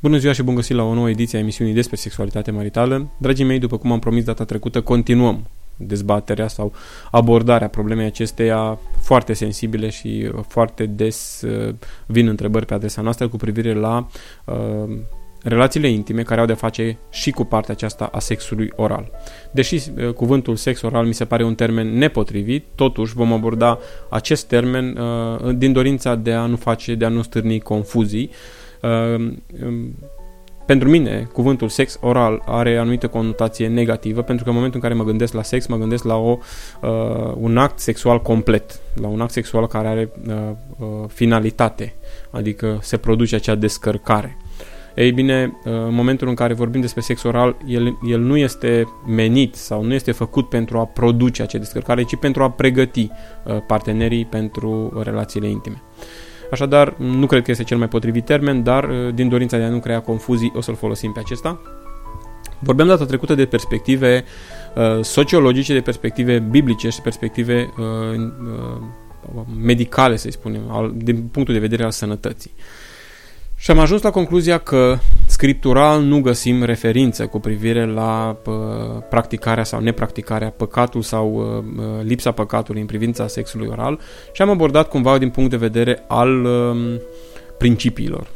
Bună ziua și bun găsit la o nouă ediție a emisiunii despre sexualitate maritală. Dragii mei, după cum am promis data trecută, continuăm dezbaterea sau abordarea problemei acesteia foarte sensibile și foarte des uh, vin întrebări pe adresa noastră cu privire la uh, relațiile intime care au de face și cu partea aceasta a sexului oral. Deși uh, cuvântul sex oral mi se pare un termen nepotrivit, totuși vom aborda acest termen uh, din dorința de a nu face, de a nu stârni confuzii. Uh, um, pentru mine, cuvântul sex oral are anumită conotație negativă, pentru că în momentul în care mă gândesc la sex, mă gândesc la o, uh, un act sexual complet, la un act sexual care are uh, uh, finalitate, adică se produce acea descărcare. Ei bine, uh, în momentul în care vorbim despre sex oral, el, el nu este menit sau nu este făcut pentru a produce acea descărcare, ci pentru a pregăti uh, partenerii pentru relațiile intime. Așadar, nu cred că este cel mai potrivit termen, dar uh, din dorința de a nu crea confuzii o să-l folosim pe acesta. Vorbeam data trecută de perspective uh, sociologice, de perspective biblice și perspective uh, uh, medicale, să spunem, al, din punctul de vedere al sănătății. Și am ajuns la concluzia că scriptural nu găsim referință cu privire la uh, practicarea sau nepracticarea păcatul sau uh, uh, lipsa păcatului în privința sexului oral și am abordat cumva din punct de vedere al uh, principiilor.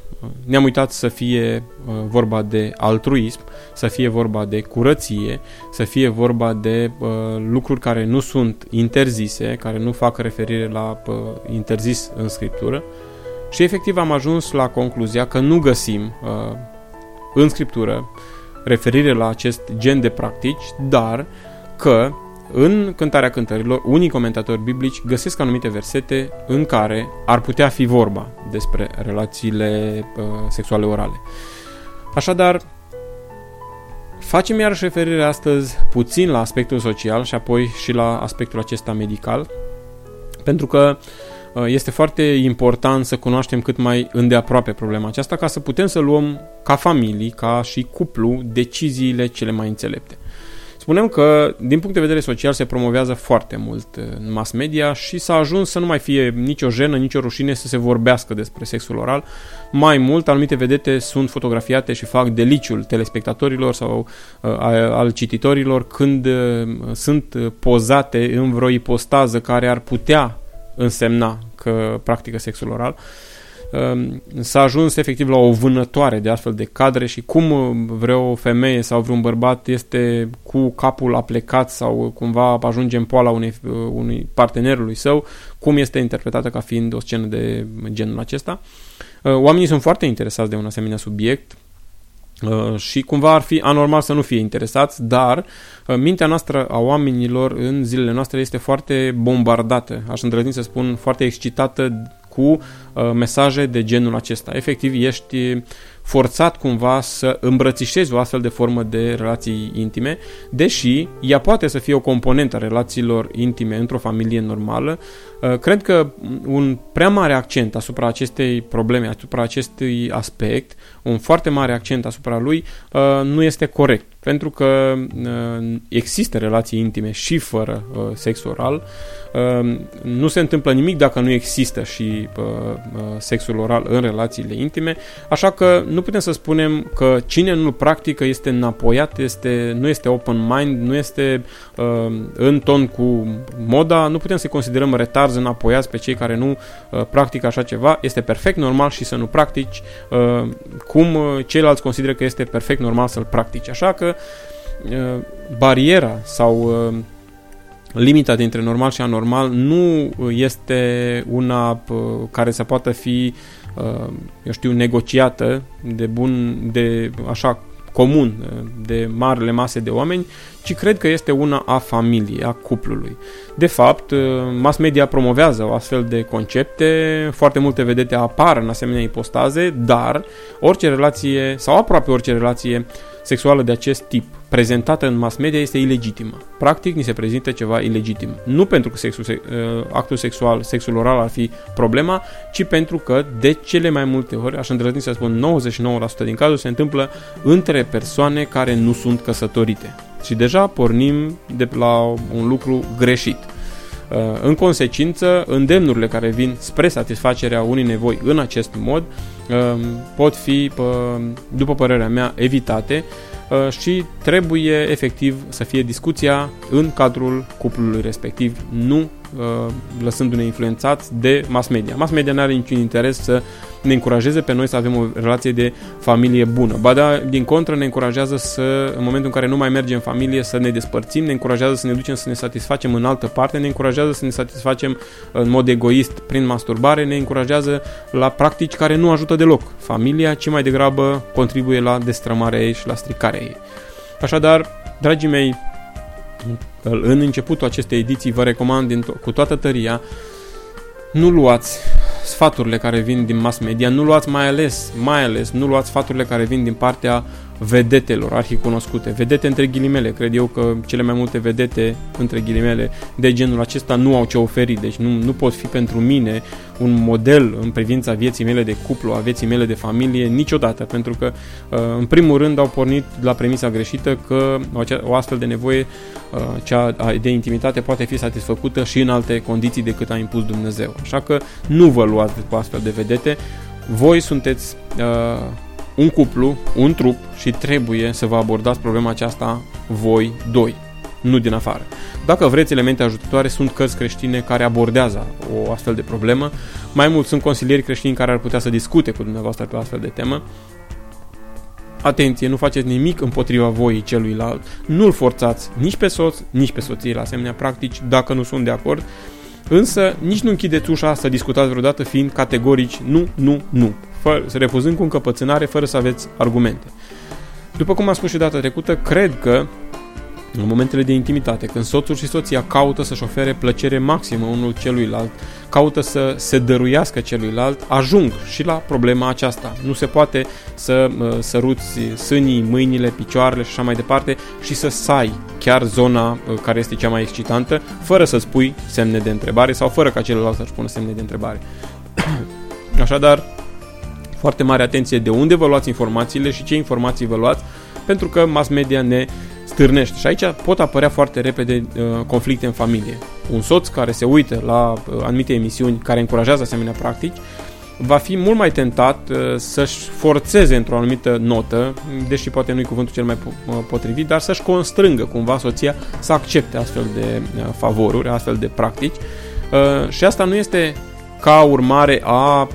Ne-am uitat să fie uh, vorba de altruism, să fie vorba de curăție, să fie vorba de uh, lucruri care nu sunt interzise, care nu fac referire la uh, interzis în scriptură, și efectiv am ajuns la concluzia că nu găsim uh, în scriptură referire la acest gen de practici, dar că în Cântarea Cântărilor, unii comentatori biblici găsesc anumite versete în care ar putea fi vorba despre relațiile uh, sexuale orale. Așadar, facem iarăși referire astăzi puțin la aspectul social și apoi și la aspectul acesta medical, pentru că uh, Uh, este foarte important să cunoaștem cât mai îndeaproape problema aceasta ca să putem să luăm ca familii, ca și cuplu, deciziile cele mai înțelepte. Spunem că, din punct de vedere social, se promovează foarte mult uh, în mass media și s-a ajuns să nu mai fie nicio jenă, nicio rușine să se vorbească despre sexul oral. Mai mult, anumite vedete sunt fotografiate și fac deliciul telespectatorilor sau uh, al cititorilor când uh, sunt pozate în vreo ipostază care ar putea însemna că practică sexul oral. Ehm, s-a ajuns efectiv la o vânătoare de astfel de cadre și cum vreo femeie sau vreun bărbat este cu capul aplecat sau cumva ajunge în poala unei, unui partenerului său, cum este interpretată ca fiind o scenă de genul acesta. Ehm, oamenii sunt foarte interesați de un asemenea subiect, Uh, și cumva ar fi anormal să nu fie interesați, dar uh, mintea noastră a oamenilor în zilele noastre este foarte bombardată, aș îndrăzni să spun, foarte excitată cu uh, mesaje de genul acesta. Efectiv, ești forțat cumva să îmbrățișezi o astfel de formă de relații intime, deși ea poate să fie o componentă a relațiilor intime într-o familie normală. Uh, cred că un prea mare accent asupra acestei probleme, asupra acestui aspect, un foarte mare accent asupra lui, uh, nu este corect pentru că uh, există relații intime și fără uh, sex oral. Uh, nu se întâmplă nimic dacă nu există și sexul oral în relațiile intime, așa că nu putem să spunem că cine nu practică este înapoiat, este, nu este open mind, nu este în ton cu moda, nu putem să considerăm retarzi înapoiați pe cei care nu practică așa ceva, este perfect normal și să nu practici cum ceilalți consideră că este perfect normal să-l practici. Așa că Uh, bariera sau uh, limita dintre normal și anormal nu este una uh, care să poată fi, eu știu, negociată de bun, de așa comun de marile mase de oameni, ci cred că este una a familiei, a cuplului. De fapt, mass media promovează o astfel de concepte, foarte multe vedete apar în asemenea ipostaze, dar orice relație, sau aproape orice relație sexuală de acest tip, prezentată în mass media este ilegitimă. Practic, ni se prezintă ceva ilegitim. Nu pentru că sexul, uh, actul sexual, sexul oral ar fi problema, ci pentru că de cele mai multe ori, aș îndrăzni să spun 99% din cazuri, se întâmplă între persoane care nu sunt căsătorite. Și deja pornim de la un lucru greșit. În consecință, îndemnurile care vin spre satisfacerea unei nevoi în acest mod pot fi, după părerea mea, evitate și trebuie efectiv să fie discuția în cadrul cuplului respectiv, nu Uh, lăsându-ne influențați de mass media. Mass media nu are niciun interes să ne încurajeze pe noi să avem o relație de familie bună. Ba da, din contră, ne încurajează să, în momentul în care nu mai mergem în familie, să ne despărțim, ne încurajează să ne ducem să ne satisfacem în altă parte, ne încurajează să ne satisfacem în mod egoist prin masturbare, ne încurajează la practici care nu ajută deloc familia, ci mai degrabă contribuie la destrămarea ei și la stricarea ei. Așadar, dragii mei, în începutul acestei ediții vă recomand din to- cu toată tăria nu luați sfaturile care vin din mass media, nu luați mai ales, mai ales, nu luați sfaturile care vin din partea vedetelor arhicunoscute. Vedete între ghilimele, cred eu că cele mai multe vedete între ghilimele de genul acesta nu au ce oferi, deci nu, nu pot fi pentru mine un model în privința vieții mele de cuplu, a vieții mele de familie, niciodată, pentru că uh, în primul rând au pornit la premisa greșită că o astfel de nevoie, uh, cea de intimitate, poate fi satisfăcută și în alte condiții decât a impus Dumnezeu. Așa că nu vă luați cu astfel de vedete, voi sunteți uh, un cuplu, un trup și trebuie să vă abordați problema aceasta voi doi, nu din afară. Dacă vreți elemente ajutătoare, sunt cărți creștine care abordează o astfel de problemă. Mai mult sunt consilieri creștini care ar putea să discute cu dumneavoastră pe o astfel de temă. Atenție, nu faceți nimic împotriva voii celuilalt. Nu-l forțați nici pe soț, nici pe soție la asemenea practici, dacă nu sunt de acord. Însă, nici nu închideți ușa să discutați vreodată fiind categorici nu, nu, nu fără, refuzând cu încăpățânare, fără să aveți argumente. După cum am spus și data trecută, cred că în momentele de intimitate, când soțul și soția caută să-și ofere plăcere maximă unul celuilalt, caută să se dăruiască celuilalt, ajung și la problema aceasta. Nu se poate să uh, săruți sânii, mâinile, picioarele și așa mai departe și să sai chiar zona uh, care este cea mai excitantă, fără să spui semne de întrebare sau fără ca celălalt să-și pună semne de întrebare. Așadar, foarte mare atenție de unde vă luați informațiile și ce informații vă luați, pentru că mass media ne stârnește. Și aici pot apărea foarte repede uh, conflicte în familie. Un soț care se uită la uh, anumite emisiuni care încurajează asemenea practici, va fi mult mai tentat uh, să-și forțeze într-o anumită notă, deși poate nu-i cuvântul cel mai uh, potrivit, dar să-și constrângă cumva soția să accepte astfel de uh, favoruri, astfel de practici. Uh, și asta nu este ca urmare a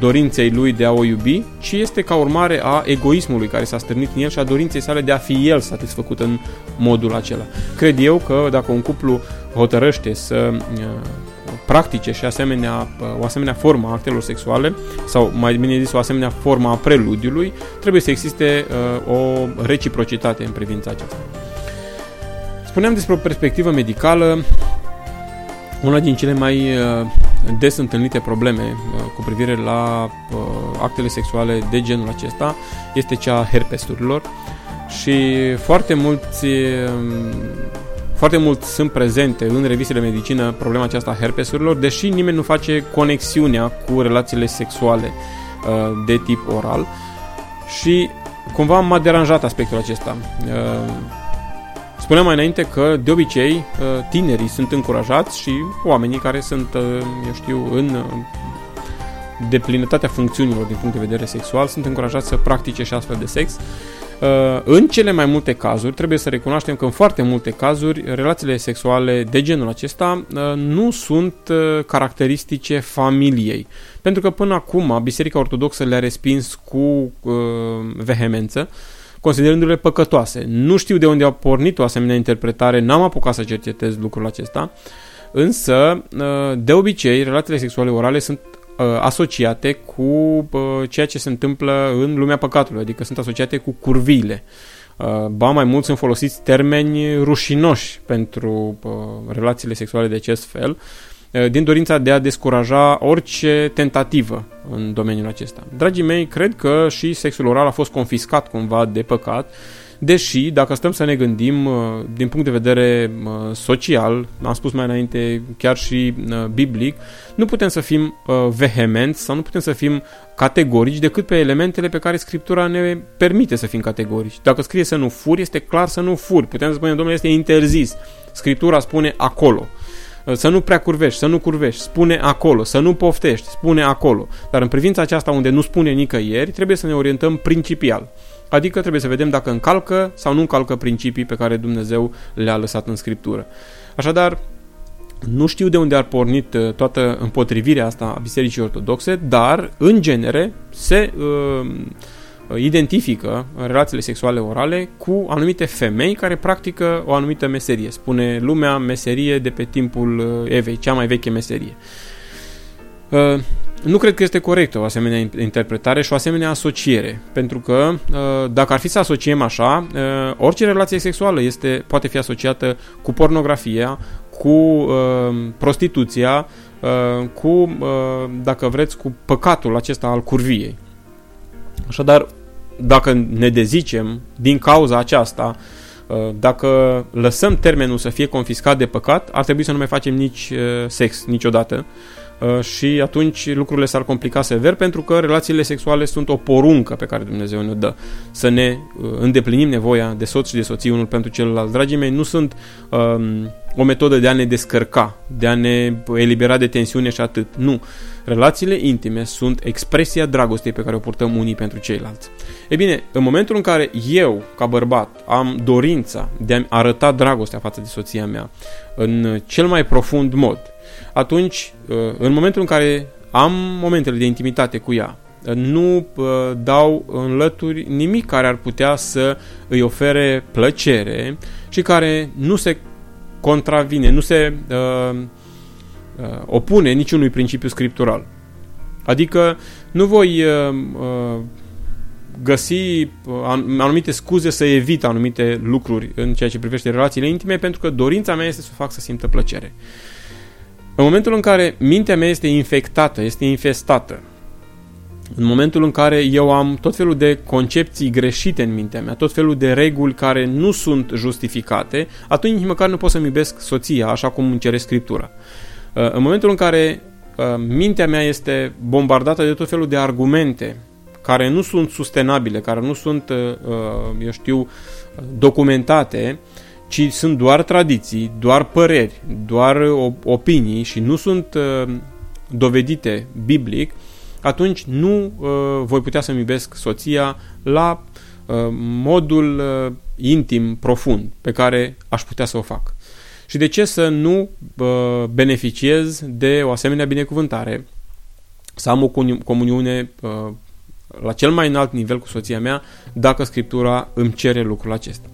dorinței lui de a o iubi, ci este ca urmare a egoismului care s-a stârnit în el și a dorinței sale de a fi el satisfăcut în modul acela. Cred eu că dacă un cuplu hotărăște să practice și asemenea, o asemenea formă a actelor sexuale sau mai bine zis o asemenea formă a preludiului, trebuie să existe o reciprocitate în privința aceasta. Spuneam despre o perspectivă medicală, una din cele mai des întâlnite probleme uh, cu privire la uh, actele sexuale de genul acesta este cea a herpesurilor și foarte mulți um, foarte mult sunt prezente în revistele medicină problema aceasta a herpesurilor, deși nimeni nu face conexiunea cu relațiile sexuale uh, de tip oral și cumva m-a deranjat aspectul acesta. Spuneam mai înainte că, de obicei, uh, tinerii sunt încurajați și oamenii care sunt, uh, eu știu, în uh, deplinătatea funcțiunilor din punct de vedere sexual sunt încurajați să practice și astfel de sex. În cele mai multe cazuri, trebuie să recunoaștem că în foarte multe cazuri, relațiile sexuale de genul acesta nu sunt caracteristice familiei. Pentru că până acum Biserica Ortodoxă le-a respins cu vehemență considerându-le păcătoase. Nu știu de unde a pornit o asemenea interpretare, n-am apucat să cercetez lucrul acesta, însă, uh, de obicei, relațiile sexuale orale sunt uh, asociate cu uh, ceea ce se întâmplă în lumea păcatului, adică sunt asociate cu curviile. Ba mai mult sunt folosiți termeni rușinoși pentru relațiile sexuale de acest fel, Eh, din dorința de a descuraja orice tentativă în domeniul acesta. Dragii mei, cred că și sexul oral a fost confiscat cumva de păcat, deși, dacă stăm să ne gândim eh, din punct de vedere eh, social, am spus mai înainte chiar și biblic, nu putem să fim vehemenți sau nu putem să fim categorici decât pe elementele pe care Scriptura ne permite să fim categorici. Dacă scrie să nu furi, este clar să nu furi. Putem să spunem, domnule, este interzis. Scriptura spune acolo. Să nu prea curvești, să nu curvești, spune acolo, să nu poftești, spune acolo. Dar în privința aceasta unde nu spune nicăieri, trebuie să ne orientăm principial. Adică trebuie să vedem dacă încalcă sau nu încalcă principii pe care Dumnezeu le-a lăsat în Scriptură. Așadar, nu știu de unde ar pornit uh, toată împotrivirea asta a Bisericii Ortodoxe, dar, în genere, se uh, identifică relațiile sexuale orale cu anumite femei care practică o anumită meserie. Spune lumea meserie de pe timpul uh, Evei, cea mai veche meserie. Uh, nu cred că este corectă o asemenea interpretare și o asemenea asociere, pentru că uh, dacă ar fi să asociem așa, uh, orice relație sexuală este, poate fi asociată cu pornografia, cu uh, prostituția, cu, dacă vreți, cu păcatul acesta al curviei. Așadar, dacă ne dezicem din cauza aceasta, dacă lăsăm termenul să fie confiscat de păcat, ar trebui să nu mai facem nici sex niciodată. Uh, și atunci lucrurile s-ar complica sever pentru că relațiile sexuale sunt o poruncă pe care Dumnezeu ne dă. Să ne uh, îndeplinim nevoia de soț și de soții unul pentru celălalt. Dragii mei, nu sunt um, o metodă de a ne descărca, de a ne elibera de tensiune și atât. Nu. Relațiile intime sunt expresia dragostei pe care o purtăm unii pentru ceilalți. E bine, în momentul în care eu, ca bărbat, am dorința de a-mi arăta dragostea față de soția mea în cel mai profund mod, atunci, uh, în momentul în care am momentele de intimitate cu ea, uh, nu uh, dau în lături nimic care ar putea să îi ofere plăcere și care nu se contravine, nu se uh, uh, opune niciunui principiu scriptural. Adică nu voi uh, uh, găsi anumite scuze să evit anumite lucruri în ceea ce privește relațiile intime pentru că dorința mea este să o fac să simtă plăcere. În momentul în care mintea mea este infectată, este infestată, în momentul în care eu am tot felul de concepții greșite în mintea mea, tot felul de reguli care nu sunt justificate, atunci nici măcar nu pot să-mi iubesc soția așa cum îmi cere Scriptura. Uh, în momentul în care uh, mintea mea este bombardată de tot felul de argumente care nu sunt sustenabile, care nu sunt, uh, eu știu, documentate, ci sunt doar tradiții, doar păreri, doar opinii și nu sunt uh, dovedite biblic, atunci nu uh, voi putea să-mi iubesc soția la uh, modul uh, intim, profund, pe care aș putea să o fac. Și de ce să nu uh, beneficiez de o asemenea binecuvântare, să am o comuniune uh, la cel mai înalt nivel cu soția mea, dacă Scriptura îmi cere lucrul acesta.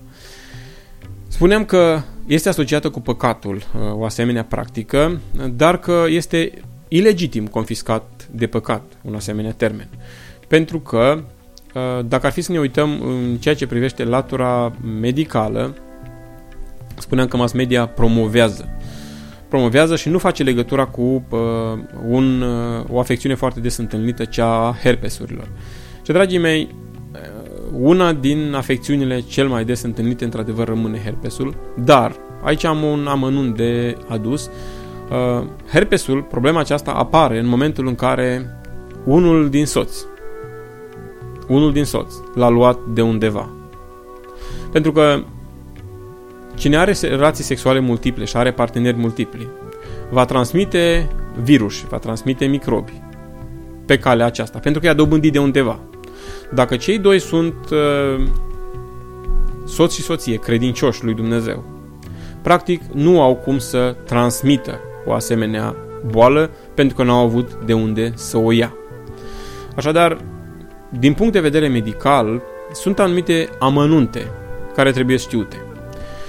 Spuneam că este asociată cu păcatul uh, o asemenea practică, dar că este ilegitim confiscat de păcat un asemenea termen. Pentru că, uh, dacă ar fi să ne uităm în ceea ce privește latura medicală, spuneam că mass media promovează. Promovează și nu face legătura cu uh, un, uh, o afecțiune foarte des întâlnită, cea a herpesurilor. Și, dragii mei, una din afecțiunile cel mai des întâlnite, într-adevăr, rămâne herpesul, dar aici am un amănunt de adus. Uh, herpesul, problema aceasta apare în momentul în care unul din soți, unul din soți l-a luat de undeva. Pentru că cine are relații sexuale multiple și are parteneri multipli, va transmite virus, va transmite microbi pe calea aceasta, pentru că i-a dobândit de undeva. Dacă cei doi sunt uh, soț și soție, credincioși lui Dumnezeu, practic nu au cum să transmită o asemenea boală pentru că nu au avut de unde să o ia. Așadar, din punct de vedere medical, sunt anumite amănunte care trebuie știute.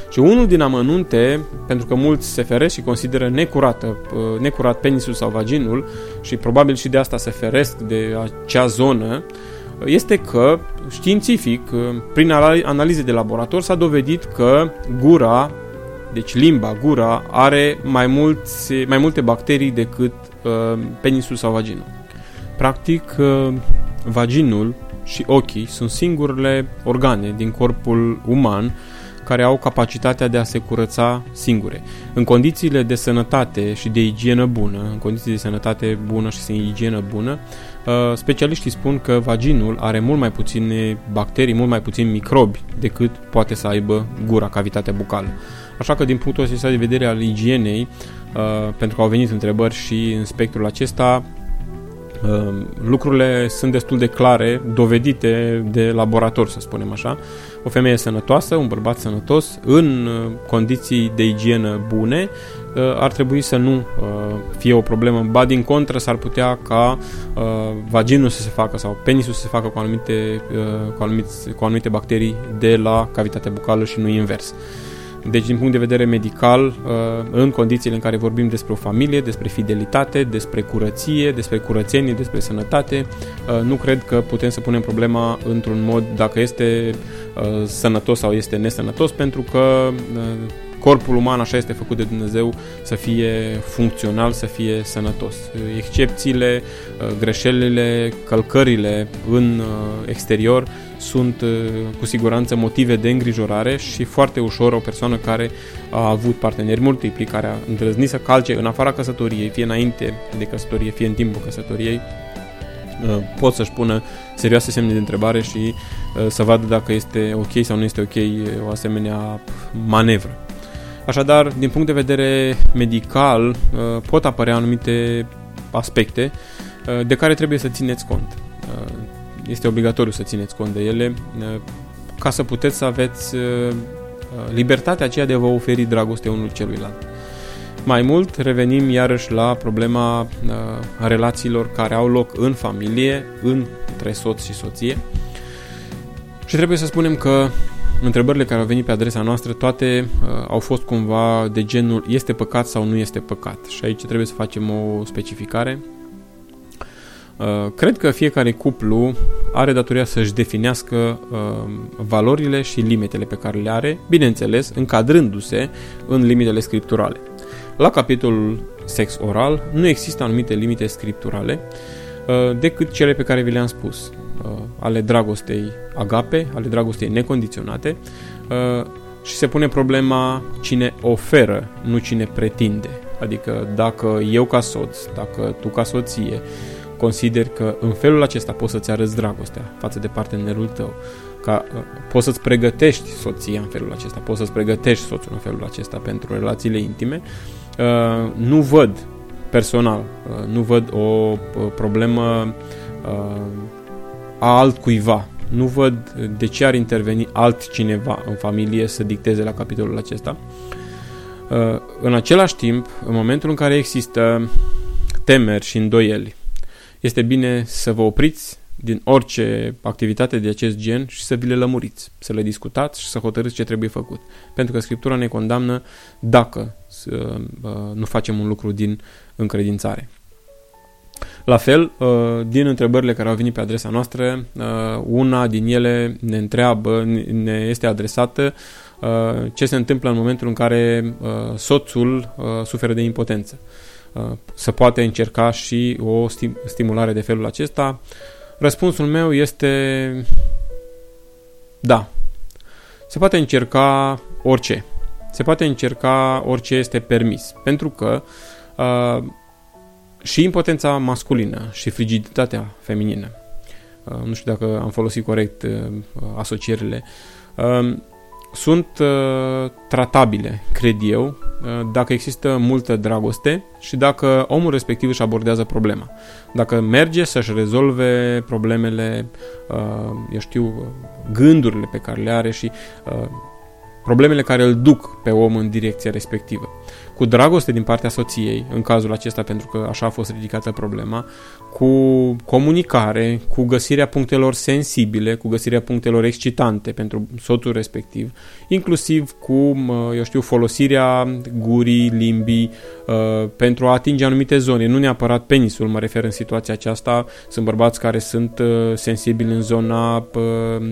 Și unul din amănunte, pentru că mulți se feresc și consideră necurată, uh, necurat penisul sau vaginul și probabil și de asta se feresc de acea zonă, este că, științific, prin analize de laborator, s-a dovedit că gura, deci limba, gura, are mai, mulți, mai multe bacterii decât uh, penisul sau vaginul. Practic, uh, vaginul și ochii sunt singurele organe din corpul uman care au capacitatea de a se curăța singure. În condițiile de sănătate și de igienă bună, în condiții de sănătate bună și de igienă bună, uh, specialiștii spun că vaginul are mult mai puține bacterii, mult mai puțini microbi decât poate să aibă gura, cavitatea bucală. Așa că din punctul ăsta de vedere al igienei, uh, pentru că au venit întrebări și în spectrul acesta, Ehm, lucrurile sunt destul de clare, dovedite de laborator, să spunem așa. O femeie sănătoasă, un bărbat sănătos, în uh, condiții de igienă bune, uh, ar trebui să nu uh, fie o problemă. Ba din contră, s-ar putea ca vaginul să se facă sau penisul să se facă cu anumite, cu anumite, cu anumite bacterii de la cavitatea bucală și nu invers. Deci, din punct de vedere medical, uh, în condițiile în care vorbim despre o familie, despre fidelitate, despre curăție, despre curățenie, despre sănătate, uh, nu cred că putem să punem problema într-un mod dacă este uh, sănătos sau este nesănătos, pentru că corpul uman așa este făcut de Dumnezeu să fie funcțional, să fie sănătos. Excepțiile, greșelile, călcările în exterior sunt uh, cu siguranță motive de îngrijorare și foarte ușor o persoană care a avut parteneri multipli, care a îndrăznit să calce în afara căsătoriei, fie înainte de căsătorie, fie în timpul căsătoriei, uh, pot să-și pună serioase semne de întrebare și uh, să vadă dacă este ok sau nu este ok o asemenea manevră. Așadar, din punct de vedere medical, pot apărea anumite aspecte de care trebuie să țineți cont este obligatoriu să țineți cont de ele uh, ca să puteți să aveți uh, uh, libertatea aceea de a vă oferi dragoste unul celuilalt. Mai mult, revenim iarăși la problema relațiilor care au loc în familie, între soț și soție. Și trebuie să spunem că întrebările care au venit pe adresa noastră, toate uh, au fost cumva de genul este păcat sau nu este păcat. Și aici trebuie să facem o specificare. Uh, cred că fiecare cuplu are datoria să-și definească uh, valorile și limitele pe care le are, bineînțeles, încadrându-se în limitele scripturale. La capitolul sex oral nu există anumite limite scripturale uh, decât cele pe care vi le-am spus, ale dragostei agape, ale dragostei necondiționate și se pune problema cine oferă, nu cine pretinde. Adică dacă eu ca soț, dacă tu ca soție, consideri că în felul acesta poți să-ți arăți dragostea față de partenerul tău, ca, uh, poți să-ți pregătești soția în felul acesta, poți să-ți pregătești soțul în felul acesta pentru relațiile intime, uh, nu văd personal, uh, nu văd o problemă a altcuiva. Nu văd de ce ar interveni altcineva în familie să dicteze la capitolul acesta. În același timp, în momentul în care există temeri și îndoieli este bine să vă opriți din orice activitate de acest gen și să vi le lămuriți, să le discutați și să hotărâți ce trebuie făcut. Pentru că Scriptura ne condamnă dacă uh, nu facem un lucru din încredințare. La fel, uh, din întrebările care au venit pe adresa noastră, uh, una din ele ne întreabă, ne este adresată ce se întâmplă în momentul în care soțul suferă de impotență. Uh, să poate încerca și o stimulare de felul acesta? Răspunsul meu este da. Se poate încerca orice. Se poate încerca orice este permis. Pentru că uh, și impotența masculină și frigiditatea feminină, uh, nu știu dacă am folosit corect uh, asocierile, uh, sunt uh, tratabile, cred eu, uh, dacă există multă dragoste și dacă omul respectiv își abordează problema. Dacă merge să-și rezolve problemele, uh, eu știu, gândurile pe care le are și uh, problemele care îl duc pe om în direcția respectivă. Cu dragoste din partea soției, în cazul acesta pentru că așa a fost ridicată problema, cu comunicare, cu găsirea punctelor sensibile, cu găsirea punctelor excitante pentru soțul respectiv, inclusiv cu, eu știu, folosirea gurii, limbii uh, pentru a atinge anumite zone, nu neapărat penisul, mă refer în situația aceasta, sunt bărbați care sunt uh, sensibili în zona uh,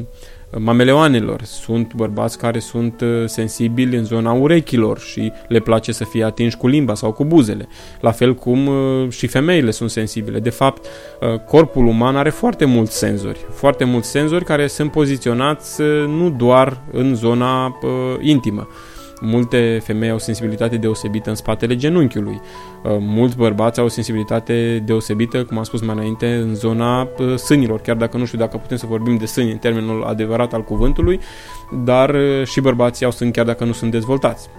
mameleoanelor. Sunt bărbați care sunt uh, sensibili în zona urechilor și le place să fie atinși cu limba sau cu buzele. La fel cum uh, și femeile sunt sensibile. De fapt, uh, corpul uman are foarte mulți senzori. Foarte mulți senzori care sunt poziționați nu doar în zona intimă Multe femei au sensibilitate deosebită în spatele genunchiului. Uh, mulți bărbați au sensibilitate deosebită, cum am spus mai înainte, în zona uh, sânilor, chiar dacă nu știu dacă putem să vorbim de sâni în termenul adevărat al cuvântului, dar uh, și bărbații au sâni chiar dacă nu sunt dezvoltați.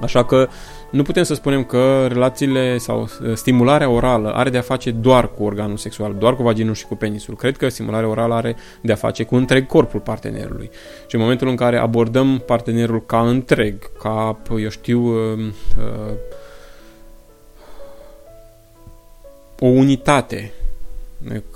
Așa că nu putem să spunem că relațiile sau uh, stimularea orală are de a face doar cu organul sexual, doar cu vaginul și cu penisul. Cred că stimularea orală are de a face cu întreg corpul partenerului. Și în momentul în care abordăm partenerul ca întreg, ca, eu știu, uh, uh, o unitate,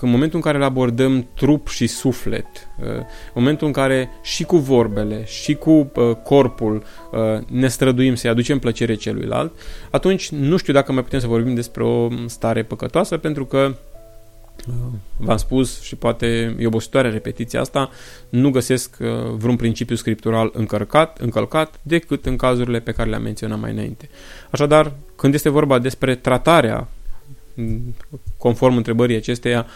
în momentul în care îl abordăm trup și suflet, uh, în momentul în care și cu vorbele, și cu uh, corpul uh, ne străduim să-i aducem plăcere celuilalt, atunci nu știu dacă mai putem să vorbim despre o stare păcătoasă, pentru că v-am spus și poate e obositoare repetiția asta, nu găsesc vreun principiu scriptural încărcat, încălcat decât în cazurile pe care le-am menționat mai înainte. Așadar, când este vorba despre tratarea conform întrebării acesteia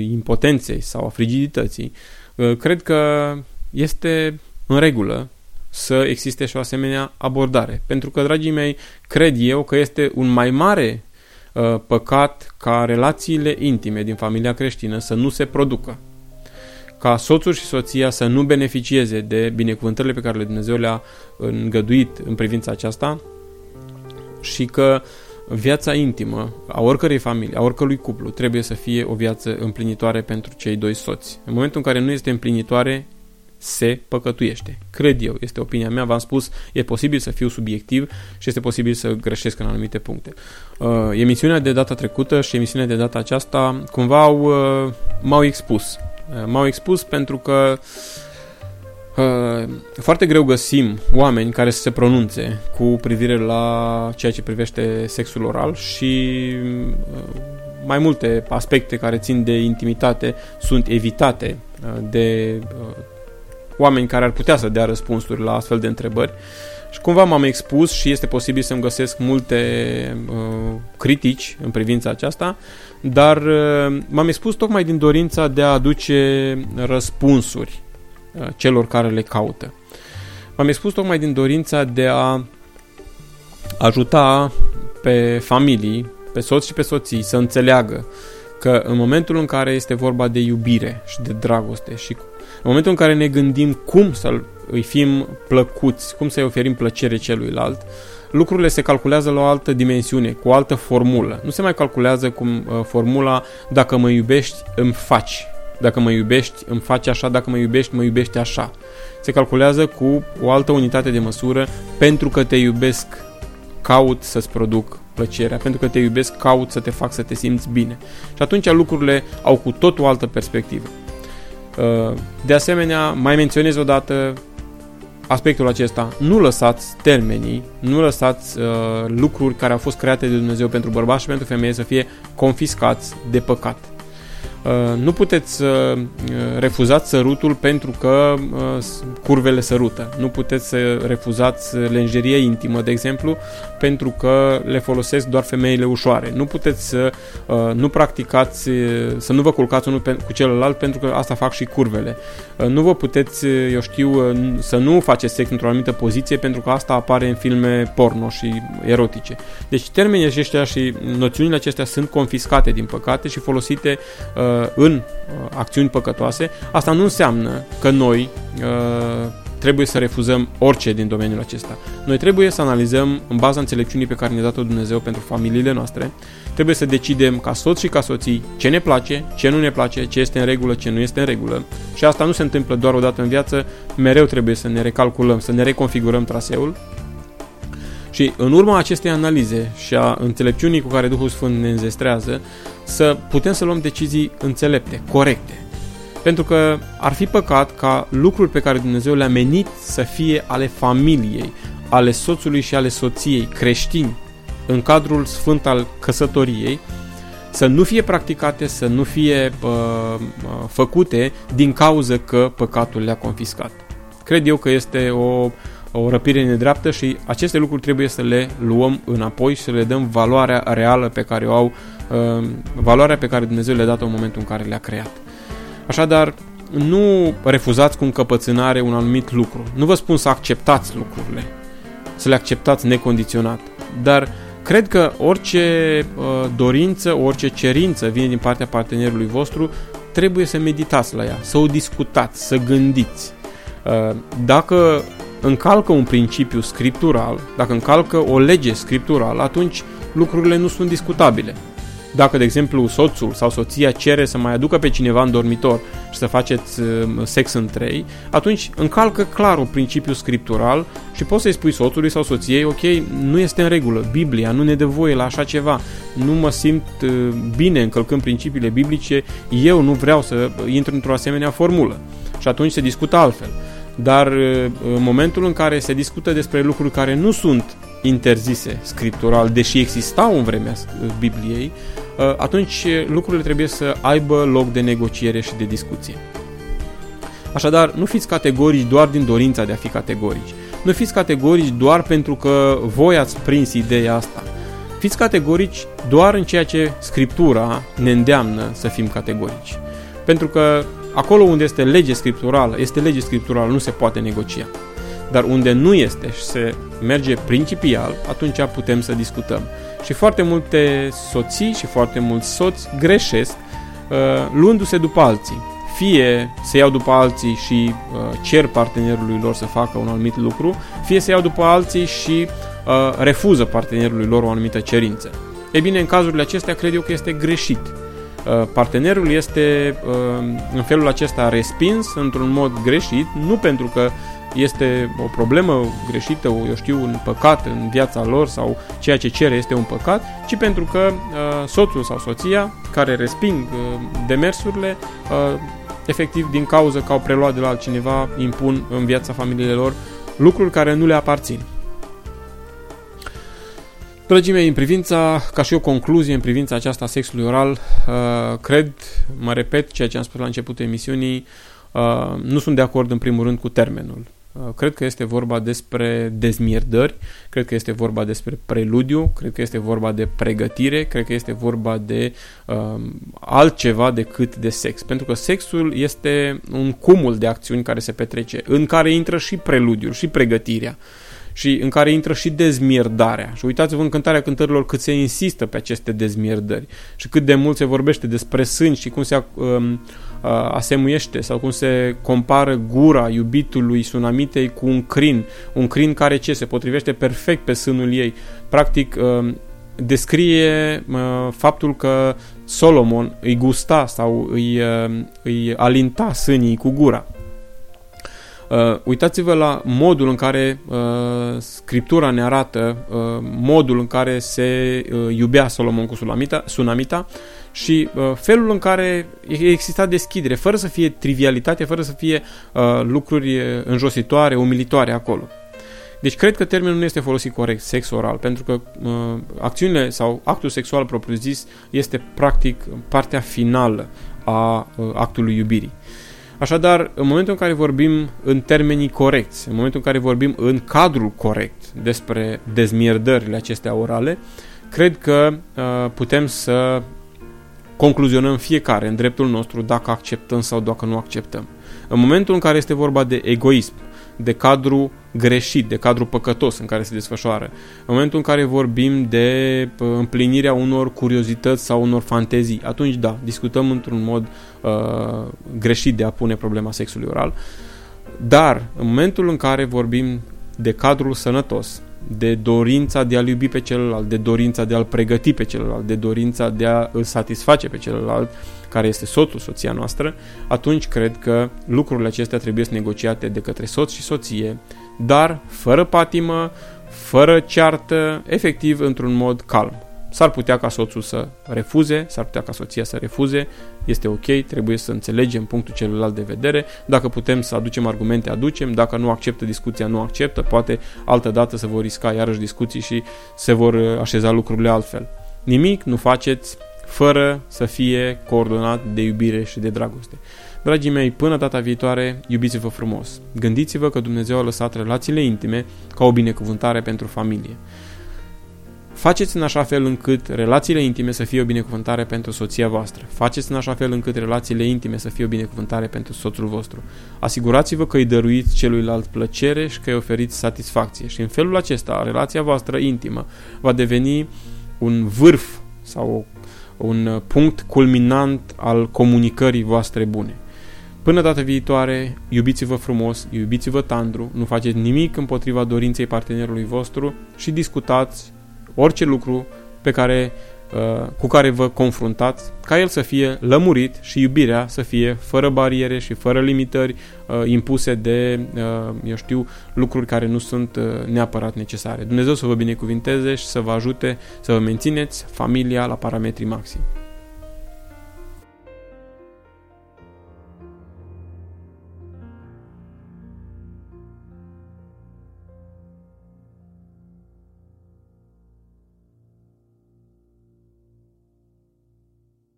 impotenței sau a frigidității, uh, cred că este în regulă să existe și o asemenea abordare. Pentru că, dragii mei, cred eu că este un mai mare uh, păcat ca relațiile intime din familia creștină să nu se producă. Ca soțul și soția să nu beneficieze de binecuvântările pe care le Dumnezeu le-a îngăduit în privința aceasta și că uh, viața intimă a oricărei familii, a oricărui cuplu, trebuie să fie o viață împlinitoare pentru cei doi soți. În momentul în care nu este împlinitoare, se păcătuiește. Cred eu, este opinia mea, v-am spus, e posibil să fiu subiectiv și este posibil să greșesc în anumite puncte. Uh, emisiunea de data trecută și emisiunea de data aceasta cumva au, uh, m-au expus. Uh, m-au expus pentru că uh, foarte greu găsim oameni care să se pronunțe cu privire la ceea ce privește sexul oral și uh, mai multe aspecte care țin de intimitate sunt evitate uh, de uh, oameni care ar putea să dea răspunsuri la astfel de întrebări. Și cumva m-am expus și este posibil să-mi găsesc multe uh, critici în privința aceasta, dar uh, m-am expus tocmai din dorința de a aduce răspunsuri Uh, celor care le caută. M-am expus tocmai din dorința de a ajuta pe familii, pe soți și pe soții să înțeleagă că în momentul în care este vorba de iubire și de dragoste și în momentul în care ne gândim cum să îi fim plăcuți, cum să-i oferim plăcere celuilalt, lucrurile se calculează la o altă dimensiune, cu o altă formulă. Nu se mai calculează cum uh, formula dacă mă iubești, îmi faci dacă mă iubești, îmi faci așa, dacă mă iubești, mă iubești așa. Se calculează cu o altă unitate de măsură pentru că te iubesc, caut să-ți produc plăcerea, pentru că te iubesc, caut să te fac să te simți bine. Și atunci lucrurile au cu tot o altă perspectivă. Uh, de asemenea, mai menționez odată aspectul acesta, nu lăsați termenii, nu lăsați uh, lucruri care au fost create de Dumnezeu pentru bărbați și pentru femeie să fie confiscați de păcat. Uh, nu puteți să uh, refuzați sărutul pentru că uh, curvele sărută. Nu puteți să refuzați lenjerie intimă, de exemplu, pentru că le folosesc doar femeile ușoare. Nu puteți să nu practicați, să nu vă culcați unul cu celălalt pentru că asta fac și curvele. Nu vă puteți, eu știu, să nu faceți sex într-o anumită poziție pentru că asta apare în filme porno și erotice. Deci termenii aceștia și noțiunile acestea sunt confiscate din păcate și folosite uh, Uh, în uh, acțiuni păcătoase, asta nu înseamnă că noi uh, trebuie să refuzăm orice din domeniul acesta. Noi trebuie să analizăm în baza înțelepciunii pe care ne-a dat-o Dumnezeu pentru familiile noastre, trebuie să decidem ca soț și ca soții ce ne place, ce nu ne place, ce este în regulă, ce nu este în regulă. Și asta nu se întâmplă doar o dată în viață, mereu trebuie să ne recalculăm, să ne reconfigurăm traseul. Și în urma acestei analize și a înțelepciunii cu care Duhul Sfânt ne înzestrează, să putem să luăm decizii înțelepte, corecte. Pentru că ar fi păcat ca lucruri pe care Dumnezeu le-a menit să fie ale familiei, ale soțului și ale soției creștini în cadrul sfânt al căsătoriei, să nu fie practicate, să nu fie uh, uh, făcute din cauză că păcatul le-a confiscat. Cred eu că este o, o răpire nedreaptă și aceste lucruri trebuie să le luăm înapoi și să le dăm valoarea reală pe care o au, uh, valoarea pe care Dumnezeu le-a dat în momentul în care le-a creat. Așadar, nu refuzați cu încăpățânare un anumit lucru. Nu vă spun să acceptați lucrurile, să le acceptați necondiționat, dar cred că orice uh, dorință, orice cerință vine din partea partenerului vostru, trebuie să meditați la ea, să o discutați, să gândiți. Uh, dacă încalcă un principiu scriptural, dacă încalcă o lege scripturală, atunci lucrurile nu sunt discutabile. Dacă, de exemplu, soțul sau soția cere să mai aducă pe cineva în dormitor și să faceți uh, sex în trei, atunci încalcă clar un principiu scriptural și poți să-i spui soțului sau soției, ok, nu este în regulă, Biblia nu ne dă voie la așa ceva, nu mă simt uh, bine încălcând principiile biblice, eu nu vreau să intru într-o asemenea formulă. Și atunci se discută altfel. Dar uh, în momentul în care se discută despre lucruri care nu sunt interzise scriptural, deși existau în vremea Bibliei, uh, atunci lucrurile trebuie să aibă loc de negociere și de discuție. Așadar, nu fiți categorici doar din dorința de a fi categorici. Nu fiți categorici doar pentru că voi ați prins ideea asta. Fiți categorici doar în ceea ce Scriptura ne îndeamnă să fim categorici. Pentru că acolo unde este lege scripturală, este lege scripturală, nu se poate negocia. Dar unde nu este și se merge principial, atunci putem să discutăm. Și foarte multe soții și foarte mulți soți greșesc uh, luându-se după alții. Fie se iau după alții și uh, cer partenerului lor să facă un anumit lucru, fie se iau după alții și uh, refuză partenerului lor o anumită cerință. Ei bine, în cazurile acestea cred eu că este greșit. Uh, partenerul este uh, în felul acesta respins într-un mod greșit, nu pentru că este o problemă greșită, eu știu, un păcat în viața lor sau ceea ce cere este un păcat, ci pentru că uh, soțul sau soția care resping uh, demersurile, uh, efectiv din cauza că au preluat de la altcineva, impun în viața familiei lor lucruri care nu le aparțin. Dragii mei, în privința, ca și o concluzie în privința aceasta sexului oral, uh, cred, mă repet ceea ce am spus la începutul emisiunii, uh, nu sunt de acord în primul rând cu termenul. Uh, cred că este vorba despre dezmierdări, cred că este vorba despre preludiu, cred că este vorba de pregătire, cred că este vorba de uh, altceva decât de sex. Pentru că sexul este un cumul de acțiuni care se petrece, în care intră și preludiul, și pregătirea și în care intră și dezmierdarea. Și uitați-vă în cântarea cântărilor cât se insistă pe aceste dezmierdări și cât de mult se vorbește despre sângi și cum se um, asemuiește sau cum se compară gura iubitului Sunamitei cu un crin. Un crin care ce? Se potrivește perfect pe sânul ei. Practic, um, descrie uh, faptul că Solomon îi gusta sau îi, uh, îi alinta sânii cu gura. Uh, uitați-vă la modul în care uh, Scriptura ne arată uh, modul în care se uh, iubea Solomon cu Sunamita, Sunamita și uh, felul în care exista deschidere, fără să fie trivialitate, fără să fie uh, lucruri uh, înjositoare, umilitoare acolo. Deci cred că termenul nu este folosit corect, sex oral, pentru că uh, acțiunile sau actul sexual propriu-zis este practic partea finală a uh, actului iubirii. Așadar, în momentul în care vorbim în termenii corecți, în momentul în care vorbim în cadrul corect despre dezmierdările acestea orale, cred că uh, putem să concluzionăm fiecare în dreptul nostru dacă acceptăm sau dacă nu acceptăm. În momentul în care este vorba de egoism, de cadru greșit, de cadru păcătos în care se desfășoară. În momentul în care vorbim de împlinirea unor curiozități sau unor fantezii, atunci da, discutăm într-un mod uh, greșit de a pune problema sexului oral. Dar în momentul în care vorbim de cadrul sănătos, de dorința de a-l iubi pe celălalt, de dorința de a-l pregăti pe celălalt, de dorința de a îl satisface pe celălalt, care este soțul, soția noastră, atunci cred că lucrurile acestea trebuie să negociate de către soț și soție, dar fără patimă, fără ceartă, efectiv într-un mod calm. S-ar putea ca soțul să refuze, s-ar putea ca soția să refuze, este ok, trebuie să înțelegem punctul celuilalt de vedere, dacă putem să aducem argumente, aducem, dacă nu acceptă discuția, nu acceptă, poate altă dată se vor risca iarăși discuții și se vor așeza lucrurile altfel. Nimic nu faceți fără să fie coordonat de iubire și de dragoste. Dragii mei, până data viitoare, iubiți-vă frumos. Gândiți-vă că Dumnezeu a lăsat relațiile intime ca o binecuvântare pentru familie. Faceți în așa fel încât relațiile intime să fie o binecuvântare pentru soția voastră. Faceți în așa fel încât relațiile intime să fie o binecuvântare pentru soțul vostru. Asigurați-vă că îi dăruiți celuilalt plăcere și că îi oferiți satisfacție. Și în felul acesta, relația voastră intimă va deveni un vârf sau un punct culminant al comunicării voastre bune. Până data viitoare, iubiți-vă frumos, iubiți-vă tandru, nu faceți nimic împotriva dorinței partenerului vostru și discutați orice lucru pe care, uh, cu care vă confruntați, ca el să fie lămurit și iubirea să fie fără bariere și fără limitări uh, impuse de, uh, eu știu, lucruri care nu sunt neapărat necesare. Dumnezeu să vă binecuvinteze și să vă ajute să vă mențineți familia la parametri maximi.